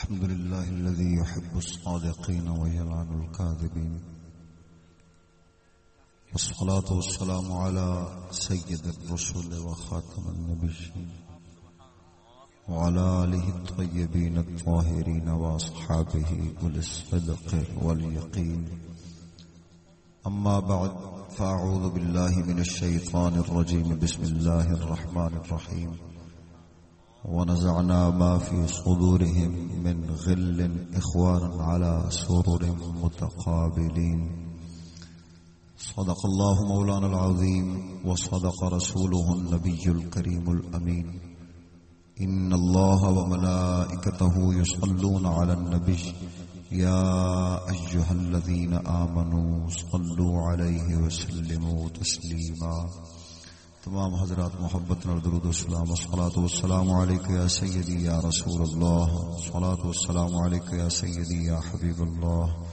الحمد لله الذي يحب الصادقين ويلعن الكاذبين والصلاة والسلام على سيد الرسل وخاتم النبيين وعلى آله الطيبين الطاهرين وأصحابه بالصدق واليقين أما بعد فأعوذ بالله من الشيطان الرجيم بسم الله الرحمن الرحيم ونزعنا ما في صدورهم من غل إخوانا على سرر متقابلين. صدق الله مولانا العظيم وصدق رسوله النبي الكريم الأمين. إن الله وملائكته يصلون على النبي. يا أيها الذين آمنوا صلوا عليه وسلموا تسليما. تمام حضرات محبت نال درود و السلام والصلاة والسلام عليك يا سيدي يا رسول الله صلاة والسلام عليك يا سيدي يا حبيب الله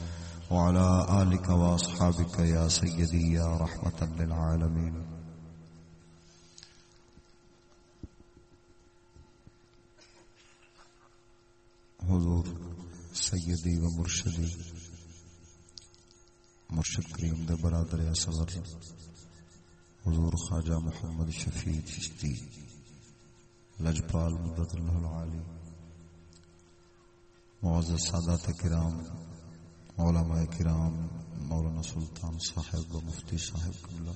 وعلى آلك وأصحابك يا سيدي يا رحمة للعالمين حضور سیدی و مرشدی. مرشد کریم دے برادر اصغر حضور خواجہ محمد شفیع چشتی، لجپال مدت اللہ العالی، معزز سادات کرام، علماء کرام، مولانا سلطان صاحب و مفتی صاحب قبلہ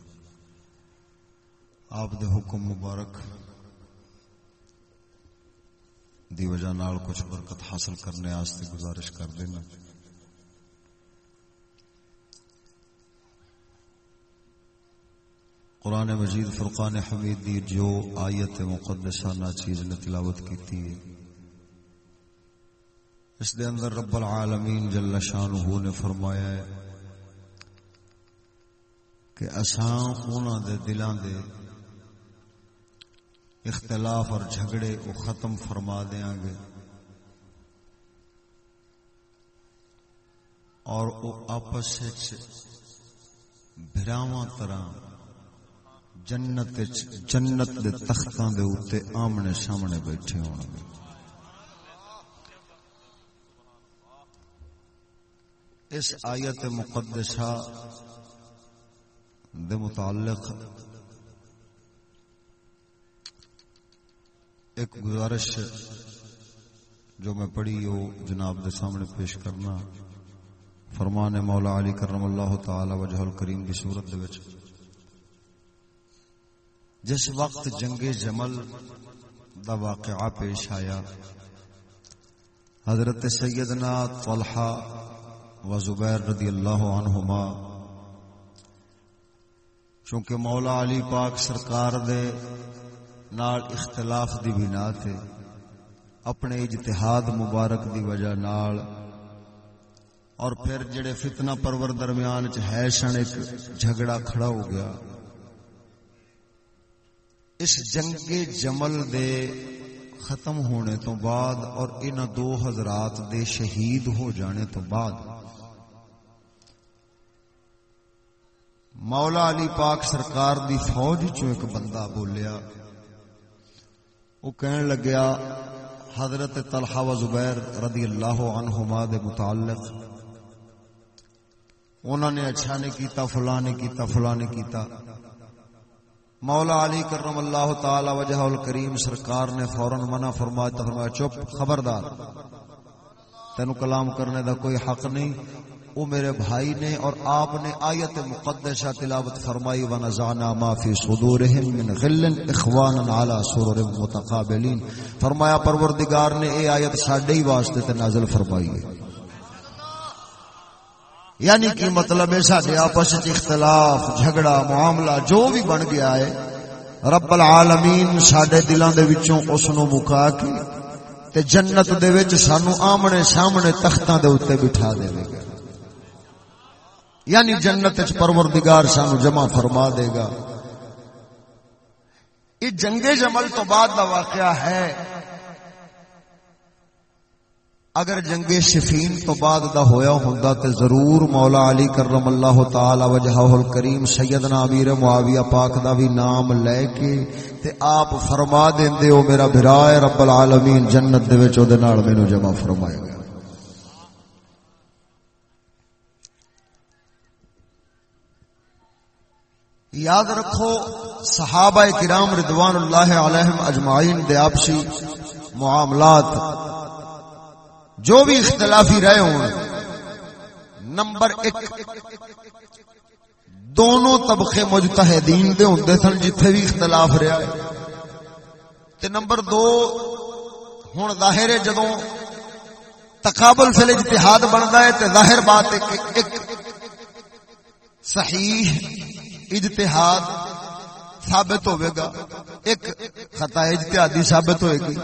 آپ دے حکم مبارک، دی وجہ نال کچھ برکت حاصل کرنے آستے گزارش کر دینا۔ قرآن مجید فرقان حمید دی جو آیت مقدسانہ چیز نے تلاوت کی تھی اس دے اندر رب العالمین جل شانہ نے فرمایا ہے کہ اساں انہاں دے دلاں دے اختلاف اور جھگڑے کو ختم فرما دیاں گے۔ اور وہ آپس براواں طرح جنت جنت دے تختاں دے اوتے آمنے سامنے بیٹھے ہون۔ گے اس آیت مقدسہ دے متعلق ایک گزارش جو میں پڑھی وہ جناب دے سامنے پیش کرنا۔ فرمان مولا علی کرم اللہ تعالی وجہ الکریم کی صورت دے وچ۔ جس وقت جنگ جمل دا واقعہ پیش آیا، حضرت سیدنا طلحہ و زبیر رضی اللہ عنہما، چونکہ مولا علی پاک سرکار دے نال اختلاف دی بنا تے، اپنے اجتہاد مبارک دی وجہ نال، اور پھر جڑے فتنہ پرور درمیان چ ہے سن ایک جھگڑا کھڑا ہو گیا۔ اس جنگ جمل دے ختم ہونے تو بعد اور ان دو حضرات دے شہید ہو جانے تو بعد۔ مولا علی پاک سرکار دی فوج چو ایک بندہ بولیا وہ کہن لگیا، حضرت طلحہ و زبیر رضی اللہ عنہما دے متعلق انہوں نے اچھا نے کیتا، فلاں نے کیتا، فلاں نے کیتا۔ مولا علی کرم اللہ تعالی وجہ الکریم سرکار نے فوراً منع فرمایا فرمایا، چپ، خبردار۔ تینو کلام کرنے دا کوئی حق نہیں۔ وہ میرے بھائی نے اور آپ نے آیت مقدسہ تلاوت فرمائی، ونزعنا ما فی صدورہم من غل اخوانا علی سرر متقابلین فرمایا، پروردگار نے اے آیت ساڈے ہی واسطے تے نازل فرمائی ہے۔ یعنی کہ مطلب ہے آپس اختلاف، جھگڑا، معاملہ، جو بھی بن گیا ہے، رب العالمین ساڈے دلاں دے وچوں اس نو مکا کے تے جنت دے وچ سانو آمنے سامنے تختاں دے اوتے بٹھا دے گا۔ یعنی جنت چ پروردگار سانو جمع فرما دے گا۔ یہ جنگ جمل تو بعد کا واقعہ ہے۔ اگر جنگ شفین تو بعد دا ہویا ہوندا تے ضرور مولا علی کرم اللہ تعالی وجہہ الکریم سیدنا امیر معاویہ پاک دا بھی نام لے کے تے آپ فرما دیندے او میرا بھرا ہے رب العالمین جنت دے وچ او دے نال مینوں جمع فرمائے گا یاد رکھو صحابہ کرام رضوان اللہ علیہم اجمعین دے آپسی معاملات جو بھی اختلافی رہے ہوں، نمبر ایک، دونوں طبقے مجتہدین دے ہوندے سن جتھے بھی اختلاف رہا ہے۔ تے نمبر دو، ہن ظاہر ہے جدوں تقابل فل اجتہاد بندا ہے، تے ظاہر بات ہے کہ ایک صحیح اجتہاد ثابت ہوئے گا۔ ایک خطا اجتہادی ثابت ہوئے گی۔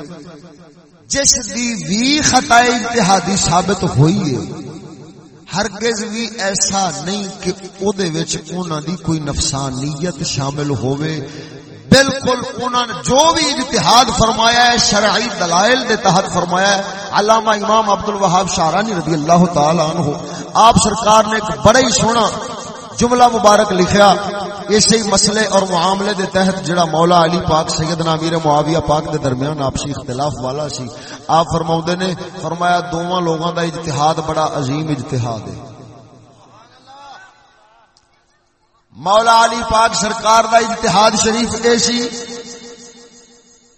جس دی بھی خطا اجتہادی ثابت ہوئی ہے، ہرگز بھی ایسا نہیں کہ او دے وچ انہاں دی کوئی نفسانیت شامل ہوئے بالکل انہوں نے جو بھی اجتہاد فرمایا ہے، شرعی دلائل دے تحت فرمایا ہے۔ علامہ امام عبد الوہاب شارانی رضی اللہ تعالی عنہ، آپ سرکار نے ایک بڑا ہی سونا جملہ مبارک لکھیا اسی مسئلے اور معاملے دے تحت جڑا مولا علی پاک سیدنا امیر معاویہ پاک دے درمیان آپسی اختلاف والا سی۔ آپ فرماؤندے نے، فرمایا دوواں لوگاں دا اجتہاد بڑا عظیم اجتہاد ہے۔ مولا علی پاک سرکار دا اجتہاد شریف ایسی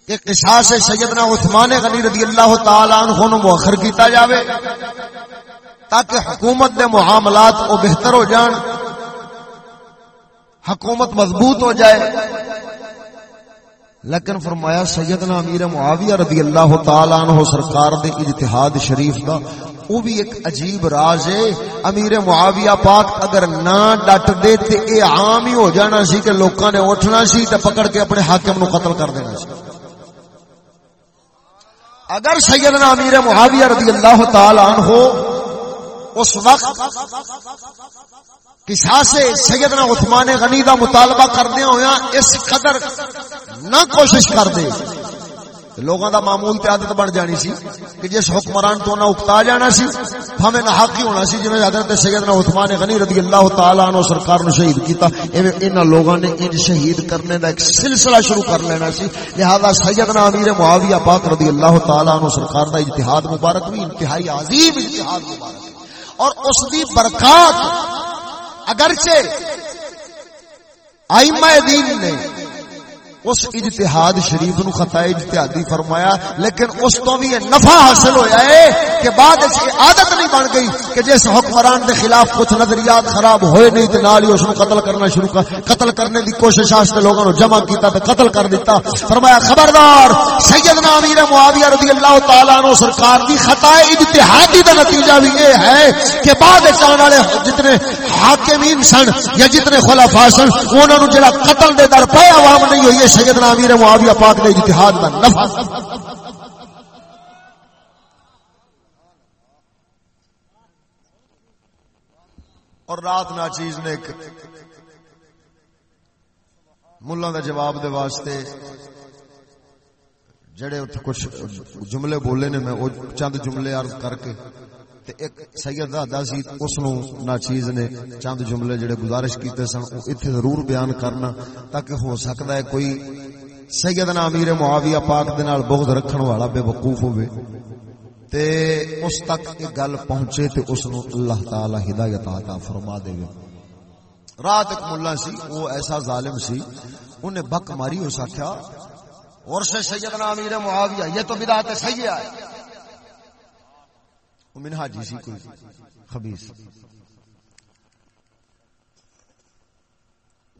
کہ قصاص سیدنا عثمان غنی رضی اللہ تعالی عنہ نو مؤخر کیتا جاوے، تاکہ حکومت دے معاملات او بہتر ہو جان۔ حکومت مضبوط ہو جائے۔ لیکن فرمایا سیدنا امیر معاویہ رضی اللہ تعالی عنہ سرکار دے اجتہاد شریف دا وہ بھی ایک عجیب راز ہے۔ امیر معاویہ پاک اگر نہ ڈٹ دے تے اے عام ہی ہو جانا سی کہ لوکاں نے اٹھنا سی تے پکڑ کے اپنے حاکم نو قتل کر دینا سی۔ اگر سیدنا امیر معاویہ رضی اللہ تعالی عنہ اس وقت سے سیدنا عثمان غنی دا مطالبہ کردیا ہوا اس قدر نہ کوشش کر دے لوگوں دا معمول تے عادت بن جانی سی کہ جس حکمران تو نہ اکتا جانا سی ہمیں نہ حق ہی ہونا سی جویں حضرت سیدنا عثمان غنی رضی اللہ تعالی عنہ سرکار نے شہید کیتا۔ ایویں انہاں لوگاں نے ان شہید کرنے دا ایک سلسلہ شروع کر لینا سی۔ لہذا سیدنا امیر معاویہ پاک رضی اللہ تعالی عنہ سرکار دا اجتہاد مبارک بھی، انتہائی عظیم اجتہاد مبارک۔ اور اس دی برکات اگرچہ آئمہ دین نے اس اجتہاد شریف نو خطا اجتہادی فرمایا، لیکن اس تو بھی یہ نفع حاصل ہویا ہے کہ بعد اس کی عادت نہیں بن گئی کہ جس حکمران دے خلاف کچھ نظریات خراب ہوئے نہیں تے نال ہی اس نو قتل کرنا شروع کر، قتل کرنے دی کوشش واسطے لوگوں نے جمع کیتا تے قتل کر دیتا۔ فرمایا، خبردار، سیدنا امیر معاویہ رضی اللہ تعالی عنہ سرکار دی خطا اجتہادی دا نتیجہ بھی یہ ہے کہ بعد اس آنے والے جتنے حاکمین سن یا جتنے خلفاء سن، انہاں نو جڑا قتل دے در پے عوام نہیں ہوئی سیدنا امیر معاویہ پاک دے اجتہاد دا نفع اور رات نا چیز نے ایک ملا دا جواب دے واسطے جڑے کچھ جملے بولے نے میں وہ چند جملے عرض کر کے تے ایک سید دا سی اس نو ناچیز نے چند جملے جڑے گزارش کیتے سن، او ایتھے ضرور بیان کرنا تاکہ ہو سکدا ہے کوئی سیدنا امیر معاویہ پاک دے نال بغض رکھن والا بے وقوف ہوے تے اس تک یہ گل پہنچے تے اس نو اللہ تعالی ہدایت عطا فرما دے۔ رات ایک ملا سی وہ ایسا ظالم سی، انہیں بک ماری ہو سکیا اور سے سیدنا امیر معاویہ، یہ تو بدعت سیئہ ہے۔ وہ منہاجی جی سی کوئی خبیص۔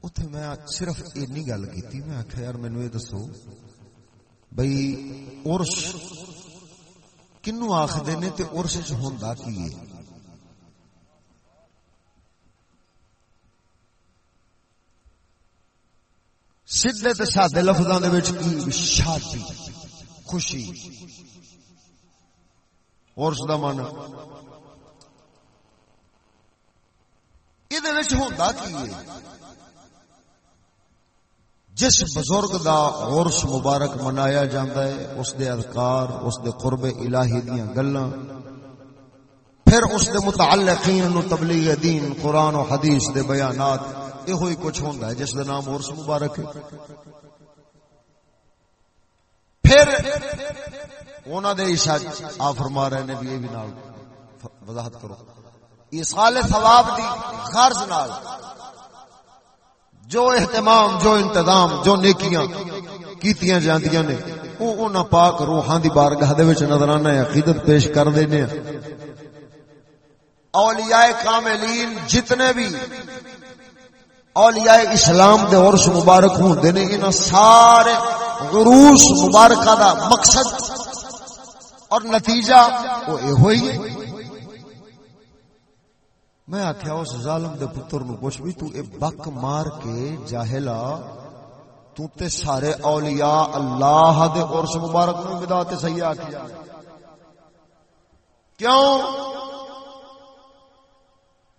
اتنے میں صرف اینی گل کی میں آخیا یار مینو یہ دسو بھائی ارس کنو آخر نے تے ارس چ ہوندا کی ہے؟ سیدھے تے سادے لفظاں دے وچ کی شادی، خوشی۔ اور اس دا مانا یہ ہوتا کی ہے؟ جس بزرگ دا عرس مبارک منایا جاتا ہے، اس دے اذکار، اس دے قرب الہی دیاں گلاں۔ پھر اس دے متعلقین نو تبلیغ دین، قرآن و حدیث دے بیانات یہ ہوئی کچھ ہوندا ہے جس دا نام عرس مبارک ہے۔ پھر انہاں دے عشاء آ فرما رہے نے بھی یہ بھی نال وضاحت کرو۔ ایصال ثواب دی غرض نال جو اہتمام، جو انتظام، جو نیکیاں کیتیاں جاندیاں نے او انہاں پاک روحاں دی بارگاہ دے وچ نظرانہ عقیدت پیش کر دینے اولیاء کاملین جتنے بھی اولیاء اسلام دے عرش مبارک ہوندے نے، انہاں سارے عروس مبارکہ دا مقصد اور نتیجہ وہ اے ہوئی ہے۔ میں آخیا اس ظالم دے پتر نو پوچھ بھی تو اے بک مار کے جاہلا، تو تے سارے اولیاء اللہ دے عرس مبارک نو بدعت صحیح آکھیا۔ کیوں؟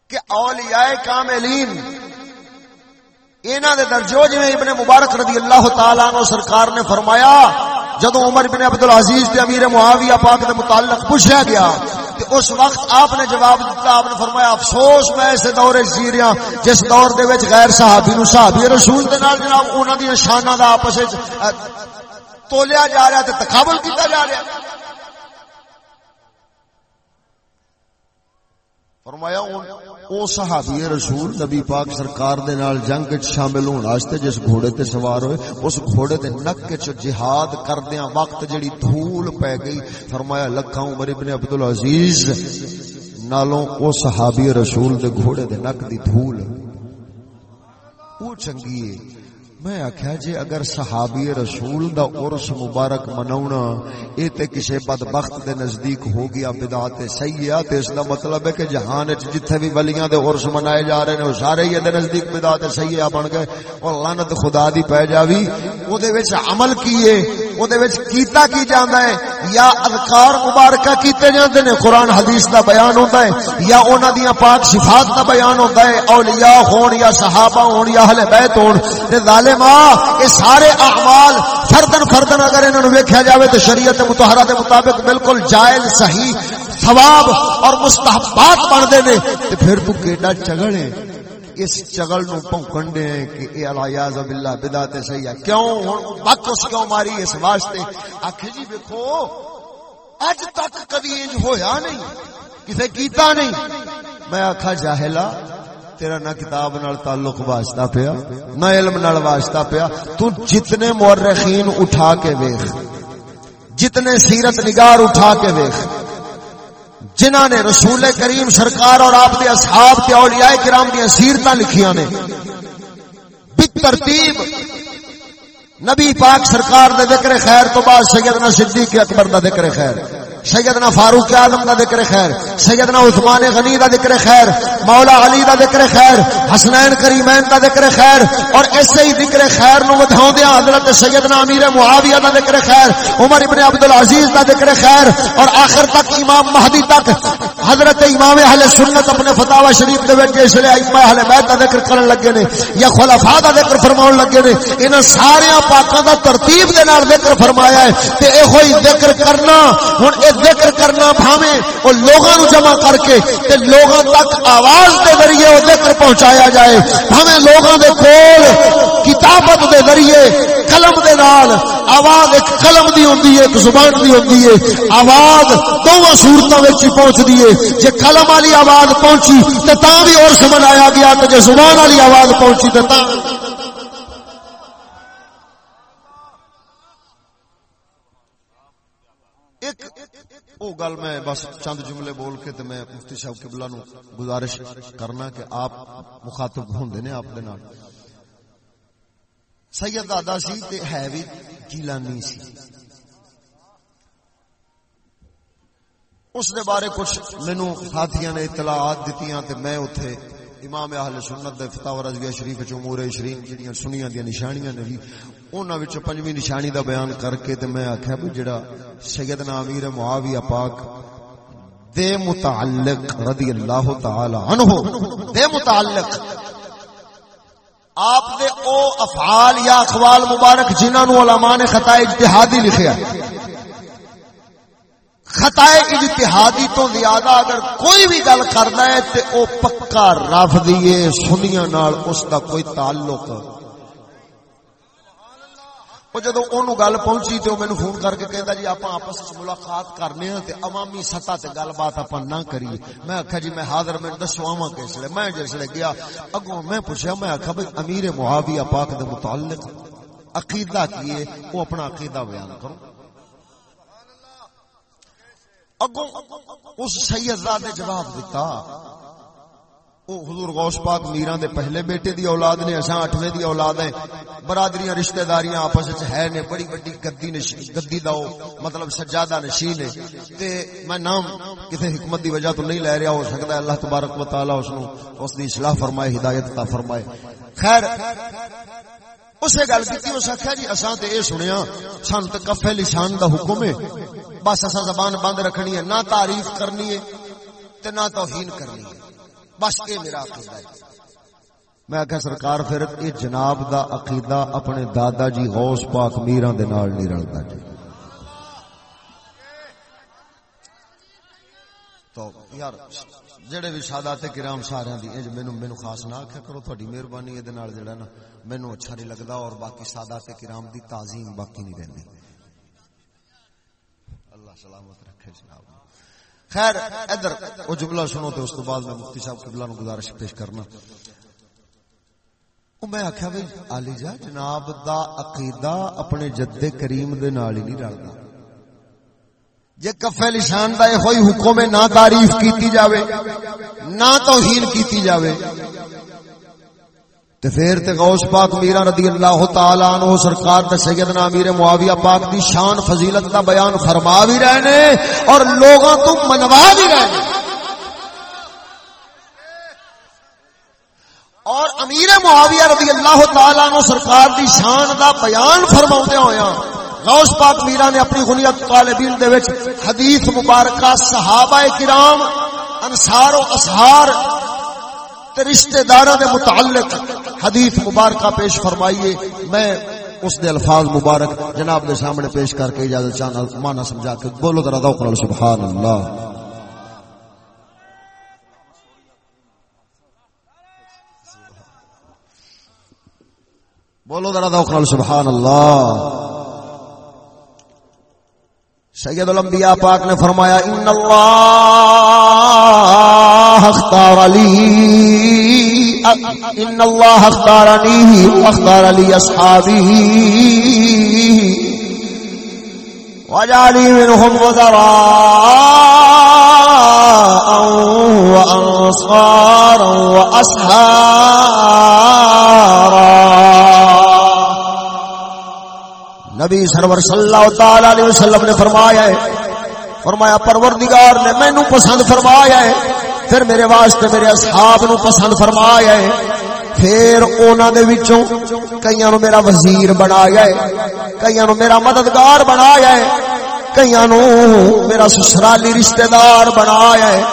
کہ اولیاء کاملین، انہاں دے درجو جویں ابن مبارک رضی اللہ تعالی عنہ سرکار نے فرمایا جدو عمر بن عبد العزیز تے امیر معاویہ پاک دے متعلق پوچھا گیا تے اس وقت آپ نے جواب دیتا آپ نے فرمایا، افسوس، میں اس دور جی جس دور دے وچ غیر صحابی نو صحابی رسول دے نال جناب انہاں دی شاناں دا آپس وچ تولیا جا رہا تے تقابل کیتا جا رہا۔ فرمایا او صحابی رسول نبی پاک سرکار دے نال جنگ وچ شامل ہون واسطے جس گھوڑے تے سوار ہوئے، اس گھوڑے دے نک وچ جہاد کردیاں، وقت جڑی دھول پے گئی۔ فرمایا، لکھاں عمر ابن عبد العزیز نالوں او صحابی رسول دے گھوڑے دے نک دی دھول۔ او چنگی ہے۔ میں آخیا جی اگر صحابی رسول دا عرس مبارک مناونا اے تے کسے بدبخت دے نزدیک ہو گیا بدعت سیئہ تے اس دا مطلب ہے کہ جہان وچ جتھے بھی ولیاں دے عرس منائے جا رہے نے او سارے ہی دے نزدیک بدعت سیئہ بن گئے، اور لعنت خدا دی پے جاوی او دے وچ عمل کیے۔ او دے وچ کیتا کی جاندا ہے یا اذکار مبارکہ کیتے جاندے نے قرآن حدیث دا بیان ہوندا ہے یا انہاں دیاں پاک صفات دا بیان ہوندا ہے اولیاء ہون یا صحابہ ہون یا اہل بیت ہون تے ظالم ظالما یہ سارے اعمال فردن فردن اگر انہوں نے ویکھیا جاوے تو شریعت متحرہ دے مطابق بالکل جائز صحیح ثواب اور مستحبات بندے نے تے پھر تو کیڈا چگل ہے اس چگل نو پونکن دے کہ اے الیاذ باللہ بدعت صحیح ہے۔ کیوں؟ ہن بک اس کیوں ماری اس واسطے؟ آکھے جی دیکھو اج تک کبھی انج ہویا نہیں، کسے کیتا نہیں۔ میں آکھا، جاہلا، تیرا نہ کتاب نال تعلق واسطہ پیا، نہ علم نال واسطہ پیا۔ تو جتنے مورخین اٹھا کے ویخ جتنے سیرت نگار اٹھا کے ویخ جنہ نے رسول کریم سرکار اور آپ دے اصحاب تے اولیاء کرام دی سیرتاں لکھیاں نے۔ ترتیب نبی پاک سرکار دے ذکر خیر تو بعد سیدنا صدیق اکبر دا ذکر خیر۔ سیدنا فاروق اعظم دا ذکر خیر، سیدنا عثمان غنی دا ذکر خیر، مولا علی دا ذکر خیر، حسنین کریمین دا ذکر خیر، اور ایسے ہی ذکر خیر نو ودھاوندیا حضرت سیدنا امیر معاویہ دا ذکر خیر، عمر ابن عبد العزیز دا ذکر خیر، اور آخر تک امام مہدی تک حضرت امام اہل سنت اپنے فتاوی شریف دے وچ اس لیے ائمہ اہل بیت دا ذکر کرن لگے نے، یا خلفاء دا ذکر فرماون لگے نے، انہاں سارے پاکاں دا ترتیب دے نال ذکر فرمایا ہے تے اے ہوئی ذکر کرنا، ہن اے ذکر کرنا بھاوے وہ لوگوں نو جمع کر کے تے لوگوں تک آواز دے ذریعے وہ ذکر پہنچایا جائے۔ بھاوے لوگوں دے کول کتابت دے ذریعے، قلم دے نال آواز ایک قلم دی ہوندی ہے، ایک زبان دی ہوندی ہے۔ آواز دونوں صورتوں وچ پہنچدی ہے۔ جے قلم والی آواز پہنچی تے تاں بھی اور سمجھ آیا گیا تے جے زبان والی آواز پہنچی تے تاں ایک او گل میں بس چند جملے بول کے تے میں مفتی صاحب قبلہ نو گزارش کرنا کہ آپ مخاطب ہوندے نے آپ دے نال۔ سید دادا سی تے ہے وی گیلانی سی۔ اس دے بارے کچھ مینوں ساتھیاں نے اطلاعات دتیاں تے میں اوتھے امام اہل سنت دے فتاوی رضویہ شریف وچ امور شریف جڑیاں سنیاں دی نشانیاں نے انہاں وچ پنجویں نشانی دا بیان کر کے تے میں آکھیا بھی جڑا سیدنا امیر معاویہ پاک دے متعلق رضی اللہ تعالی عنہ، دے متعلق آپ دے او افعال یا اخوال مبارک جنہاں نو علماء نے خطا اجتہادی لکھیا خطائے اجتہادی تو زیادہ اگر کوئی بھی گل کرنا ہے تے او پکا رف دیے سنیا نال اس دا کوئی تعلق وہ جدو اونوں گل پہنچی تے مینوں فون کر کے کہندا جی اپاں آپس وچ ملاقات کرنے ہاں تے عوامی سطح تے گل بات اپاں نہ کریے میں آکھیا جی میں حاضر میں دسو آواں کس لے میں جس لے گیا اگوں میں پوچھیا میں آکھا بھئی امیر معاویہ پاک دے متعلق عقیدہ کیے وہ اپنا عقیدہ بیان کرو اگوں اس سیدہ نے جواب دیتا او حضور غوث پاک میران دے پہلے بیٹے دی اولاد نے، اساں اٹھویں دی اولاد ہیں۔ برادریاں، رشتہ داریاں آپس وچ ہے نے، بڑی بڑی گدی نشین گدی دا مطلب سجادہ نشین ہے۔ تے میں نام کسے حکمت دی وجہ تو نہیں لے رہا، ہو سکتا ہے اللہ تبارک و تعالی اس نو، اس دی اصلاح فرمائے، ہدایت عطا فرمائے۔ خیر، اسے گل کی اس آخیا جی اصا تو یہ سنیا سن تو کفے لسان دا حکم ہے۔ بس اصا زبان بند رکھنی ہے، نہ تعریف کرنی ہے، تے نہ توہین کرنی ہے۔ بس یہ میرا عقیدہ ہے۔ میں آخیا سرکار پھر یہ جناب دا عقیدہ اپنے دادا جی غوث پاک میران دے نال نہیں رلتا جی۔ تو یار، جڑے بھی سادات کرام سارے دی، انج مینوں مینوں خاص نہ آکھیا کرو، تہاڈی مہربانی اے دے نال جڑا نا، مینوں اچھا نہیں لگدا اور باقی سادات کرام دی تعظیم باقی نہیں رہندی۔ اللہ سلامت رکھے جناب۔ خیر، ادھر، وہ جملہ سنو تو اس تو بعد میں مفتی صاحب قبلہ نو گزارش پیش کرنا۔ میں آخیا بھائی آلی جا، جناب دا عقیدہ اپنے جدے کریم دے نال ہی نہیں رلدا۔ جے کفے لشان دا ہوئی حکم نہ تعریف کیتی جاوے، نہ توہین کیتی جاوے۔ تے پھر تے غوث پاک میرا رضی اللہ تعالی عنہ سرکار تے سیدنا امیر معاویہ پاک دی شان فضیلت دا بیان فرما بھی رہے نے اور لوگاں تو منوا بھی رہے نے۔ اور امیر معاویہ رضی اللہ تعالی عنہ سرکار دی شان دا بیان فرماوندے ہویاں غوث پاک میرا نے اپنی غنیت طالبین دے وچ حدیث مبارکہ صحابہ کرام، انصار و اصحار تے رشتہ داراں دے متعلق حدیث مبارکہ پیش فرمائیے۔ میں اس دے الفاظ مبارک جناب دے سامنے پیش کر کے اجازت چاہنا مانا سمجھا کے بولو ذرا ذوق نال سبحان اللہ بولو ذرا ذوق نال سبحان اللہ سید الانبیاء پاک نے فرمایا، ان اللہ اختار علی ان اللہ اختار علی اختار علی اصحابی وجعلی منهم وزراء وانصارا واصحارا نبی سرور صلی اللہ تعالی علیہ وسلم نے فرمایا ہے، فرمایا، پروردگار نے مینوں پسند فرمایا ہے پھر میرے واسطے میرے اصحاب نو پسند فرمایا ہے۔ پھر انہاں دے وچوں کئیاں نو میرا وزیر بنایا ہے۔ کئیاں نو میرا مددگار بنایا ہے۔ کئیاں نو میرا سسرالی رشتہ دار بنایا ہے۔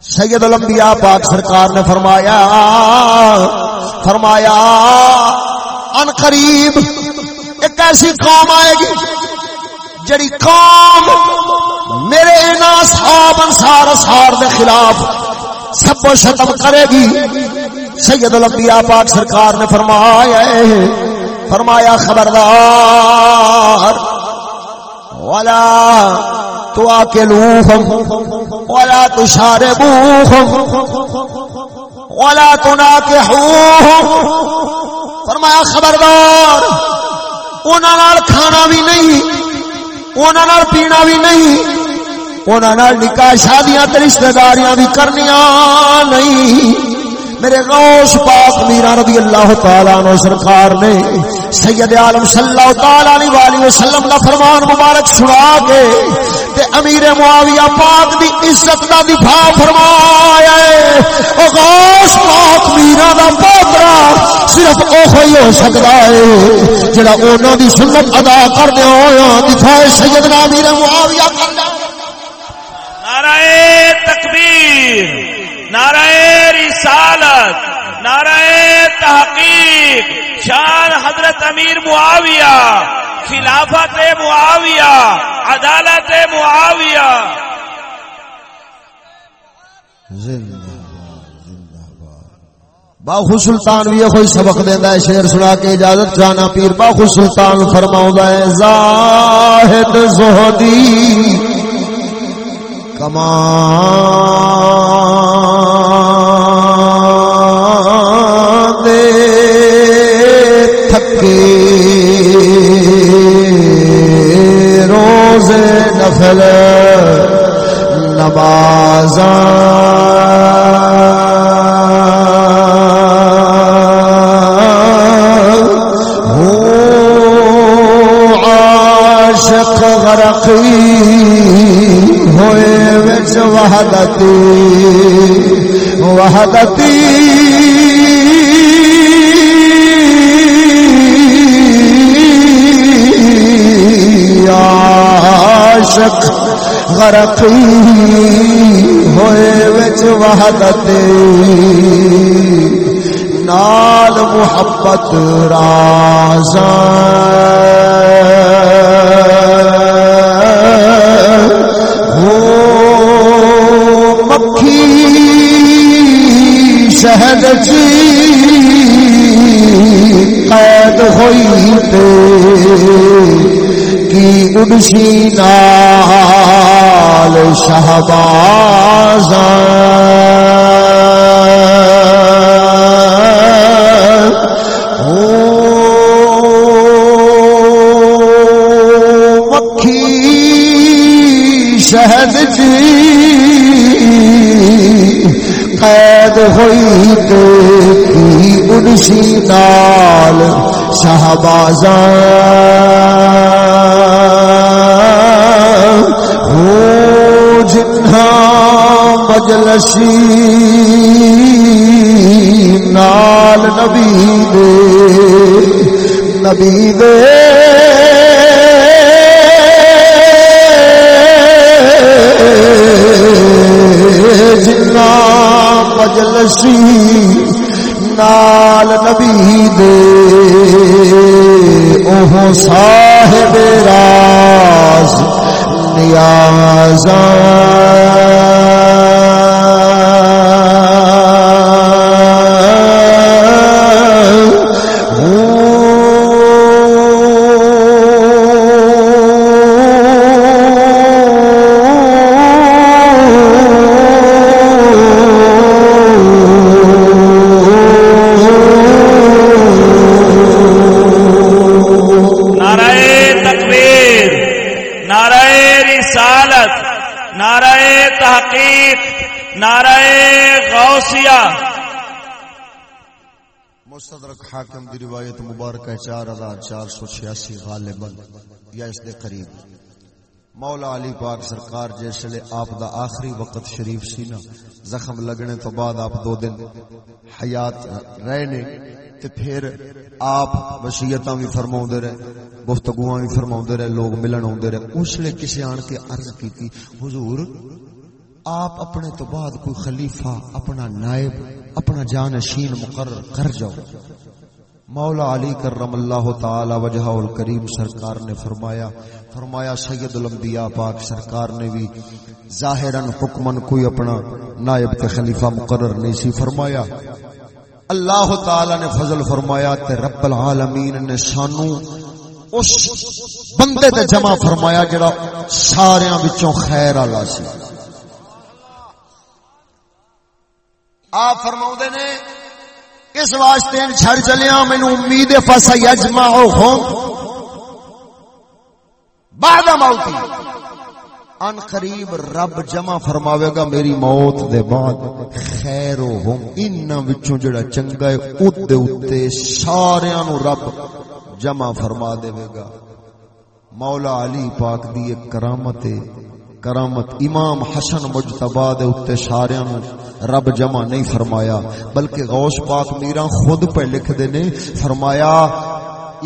سید الانبیاء پاک سرکار نے فرمایا فرمایا، ان قریب ایک ایسی قوم آئے گی، جڑی قوم میرے صحاب انصار اصحار دے خلاف سب و شتم کرے گی۔ سید الانبیاء پاک سرکار نے فرمایا فرمایا خبردار۔ ولا تو آکے ولا تو شاربوہم ولا تو فرمایا خبردار۔ انہوں کھانا بھی نہیں۔ انہوں پینا بھی نہیں۔ انہوں نکاح شادیاں تے رشتہ داریاں بھی کرنیاں نہیں۔ میرے غوث پاک میرا رضی اللہ تعالیٰ عنہ سرکار نے سید عالم صلی اللہ تعالیٰ علیہ وسلم کا فرمان مبارک سنا کے تے امیر معاویہ پاک دی عزت کا دفاع فرمایا ہے۔ او غوث پاک میرا دا پوترا صرف اوہ ہی ہو سکتا ہے جڑا انہاں دی سنت ادا کرنے ہویا ہاں۔ دفاع سیدنا امیر معاویہ کرنا تکبیر، نعرہ رسالت، نعرہ تحقیق، شان حضرت امیر معاویہ، خلافت معاویہ، عدالت معاویہ۔ زندہ باخو سلطان بھی کوئی سبق دینا ہے شیر سنا کے اجازت جانا پیر۔ باخو سلطان فرماؤں ہے، زاہد زہدی۔ کما وحدتی عاشق غرقی ہوئے وچ وحدتی نال محبت رازاں ہوئی تے کی اڑشی نال شہباز مکھی شہد جی قید ہوئی کی انسی نال شہباز ہو جنہ مجلسی نال نبی دے نبی دے۔ جنا مجلسی نال نبی دے۔ صاحب راز نیازاں چار سو چھیاسی غالباً یا اس دے قریب۔ مولا علی پاک سرکار جیسے آپ دا آخری وقت شریف سی نا، زخم لگنے تو بعد آپ دو دن حیات رہنے، تے پھر آپ وصیتاں بھی فرماؤں دے رہے، گفتگواں بھی فرماؤں دے رہے، لوگ ملن ہوندے رہے۔ اس لیے کسی آن کے عرض کی تھی حضور، آپ اپنے تو بعد کوئی خلیفہ، اپنا نائب، اپنا جانشین مقرر کر جاؤ۔ مولا علی کرم اللہ تعالی وجہ الکریم سرکار نے فرمایا فرمایا سید الانبیاء پاک سرکار نے بھی ظاہرا حکمن کوئی اپنا نائب کے خلیفہ مقرر نہیں سی فرمایا۔ اللہ تعالی نے فضل فرمایا تے رب العالمین نے سانو اس بندے تے جمع فرمایا جڑا سارے وچوں خیر والا سی۔ آپ فرماؤ نے اس واسطے چھڑ چلیا مینو امید فسا یجما ہوں بعد موتی ان قریب رب جمع فرماوے گا، میری موت دے بعد خیر ہم ان وچوں جڑا چنگا ہے اود دے اوتے ساریاں نو رب جمع فرما دے گا۔ مولا علی پاک دی ایک کرامت ہے۔ کرامت امام حسن مجتبا دے اتے سارے رب جمع نہیں فرمایا بلکہ غوث پاک میرا خود پہ لکھ دینے فرمایا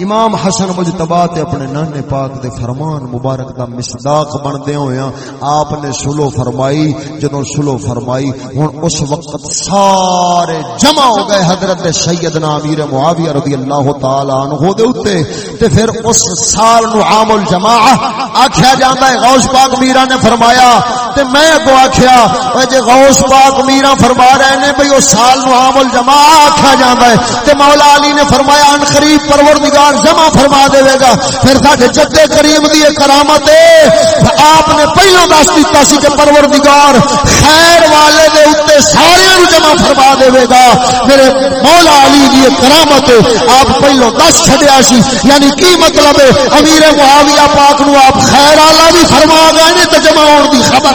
امام حسن مجتبا تے اپنے نانے پاک دے فرمان مبارک دا مصداق بندے ہویا ہاں، آپ نے سلو فرمائی جدوں سلو فرمائی، ہن اس وقت سارے جمع ہو گئے حضرت سیدنا امیر معاویہ رضی اللہ تعالی عنہ دے اوتے۔ تے پھر اس سال نو عام الجماعہ آکھیا جاندا ہے، غوث پاک میرا نے فرمایا۔ تے میں اگو آکھیا او جے غوث پاک میرا فرما رہے نے بھئی اس سال نو عام الجماعہ آکھیا جاندا ہے۔ تے مولا علی نے فرمایا، ان قریب پروردگار پروردگار جمع فرما دے گا۔ پھر ساڈے جدے کریم دی کرامت آپ نے پہلو دس دیتا سی کہ پروردگار خیر والے دے اوتے سارے جمع فرما دے گا۔ میرے مولا علی دی کرامت آپ پہلو دس چھڈیا سی۔ یعنی کی مطلب ہے؟ امیر معاویہ پاک نو آپ خیر والا بھی فرما گئے نے تے جمع ہون دی خبر۔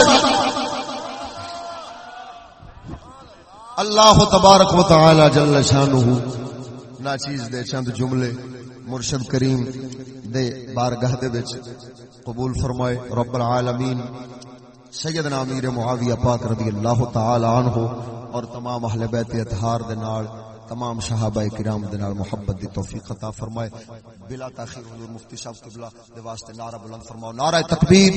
اللہ تبارک و تعالی جل شانہ ناچیز دے چند جملے۔ مرشد کریم دے بارگاہ دے وچ قبول فرمائے، رب العالمین، سیدنا امیر معاویہ پاک رضی اللہ تعالی عنہ اور تمام اہل بیت اطہار دے نال، تمام صحابہ کرام دے نال محبت دی توفیق عطا فرمائے۔ بلا تاخیر حضور مفتی صاحب قبلہ دے واسطے نعرہ بلند فرماؤ، نعرہ تکبیر۔